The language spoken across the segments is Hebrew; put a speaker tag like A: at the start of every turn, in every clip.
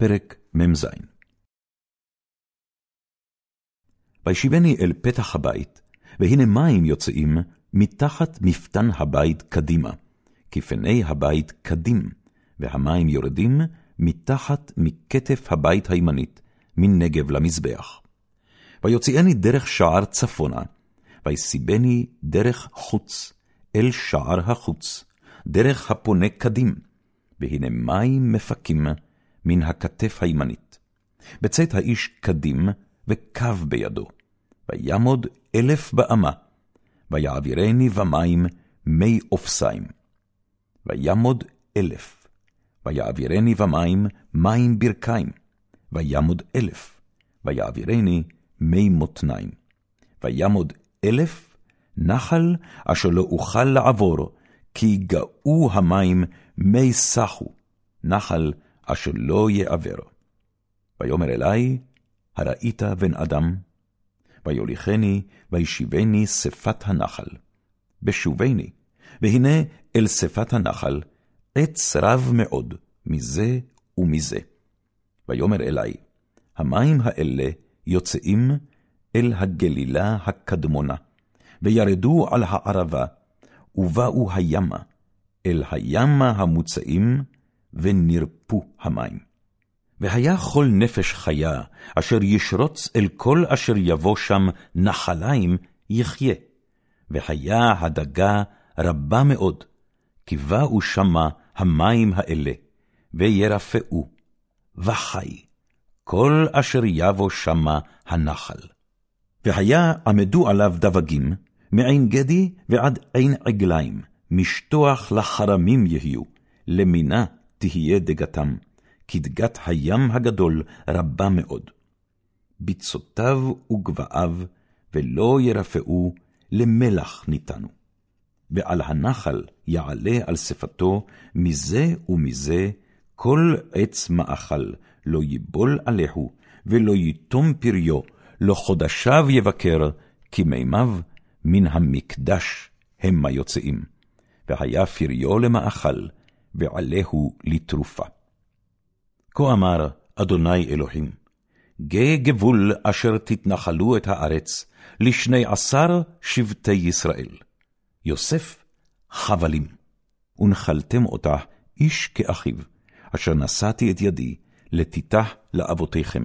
A: פרק מ"ז וישיבני אל פתח הבית, והנה מים יוצאים מתחת מפתן הבית קדימה, כי פני הבית קדים, והמים יורדים מתחת מכתף הבית הימנית, מנגב למזבח. ויוציאני דרך שער צפונה, ויסיבני דרך חוץ, אל שער החוץ, דרך הפונה קדים, והנה מים מפקים מן הכתף הימנית. בצאת האיש קדים, וקו בידו, וימוד אלף באמה, ויעבירני במים מי אופסיים. וימוד אלף, ויעבירני במים מים ברכיים, וימוד אלף, ויעבירני מי מותניים. וימוד אלף, נחל אשר לא אוכל לעבור, כי גאו המים מי סחו, נחל אשר לא יעבר. ויאמר אלי, הראית בן אדם? ויוליכני, וישיבני שפת הנחל. בשובני, והנה אל שפת הנחל, עץ רב מאוד, מזה ומזה. ויאמר אלי, המים האלה יוצאים אל הגלילה הקדמונה, וירדו על הערבה, ובאו הימה, אל הימה המוצאים, ונרפו המים. והיה כל נפש חיה, אשר ישרוץ אל כל אשר יבוא שם נחליים, יחיה. והיה הדגה רבה מאוד, כי באו שמה המים האלה, וירפאו, וחי, כל אשר יבוא שמה הנחל. והיה עמדו עליו דבגים, מעין גדי ועד עין עגליים, משטוח לחרמים יהיו, למינה תהיה דגתם, כי דגת הים הגדול רבה מאוד. ביצותיו וגבעיו, ולא ירפאו, למלח ניתנו. ועל הנחל יעלה על שפתו, מזה ומזה, כל עץ מאכל, לא ייבול עליהו, ולא ייתום פריו, לא חודשיו יבקר, כי מימיו מן המקדש המה יוצאים. והיה פריו למאכל, ועליהו לתרופה. כה אמר אדוני אלוהים, גה גבול אשר תתנחלו את הארץ, לשני עשר שבטי ישראל. יוסף חבלים, ונחלתם אותה איש כאחיו, אשר נשאתי את ידי, לתיתח לאבותיכם,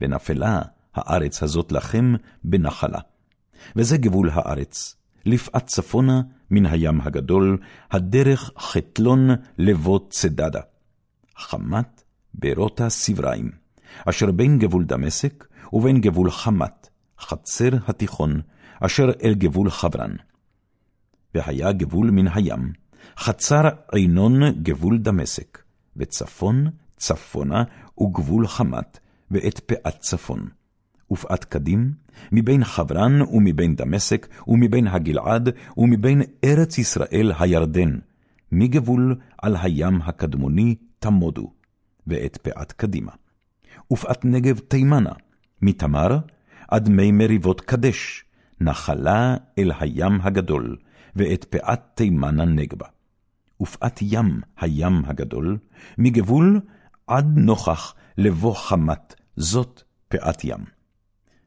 A: ונפלה הארץ הזאת לכם בנחלה. וזה גבול הארץ, לפאת צפונה מן הים הגדול, הדרך חתלון לבוא צדדה. חמת ברוטה סבריים, אשר בין גבול דמשק ובין גבול חמת, חצר התיכון, אשר אל גבול חברן. והיה גבול מן הים, חצר עינון גבול דמשק, וצפון צפונה וגבול חמת, ואת פאת צפון. ופאת קדים, מבין חברן ומבין דמשק, ומבין הגלעד, ומבין ארץ ישראל הירדן, מגבול על הים הקדמוני תמודו, ואת פאת קדימה. ופאת נגב תימנה, מתמר עד מי מריבות קדש, נחלה אל הים הגדול, ואת פאת תימנה נגבה. ופאת ים הים הגדול, מגבול עד נוכח לבוא חמת, זאת פאת ים.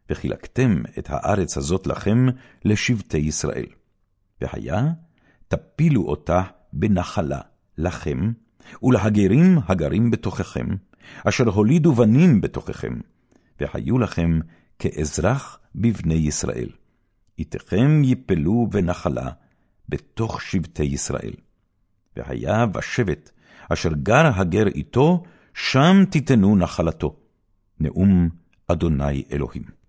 A: וחילקתם את הארץ הזאת לכם לשבטי ישראל. והיה, תפילו אותה בנחלה לכם, ולהגרים הגרים בתוככם, אשר הולידו בנים בתוככם, והיו לכם כאזרח בבני ישראל. איתכם יפלו בנחלה בתוך שבטי ישראל. והיה בשבט אשר גר הגר איתו, שם תיתנו נחלתו. נאום אדוני אלוהים.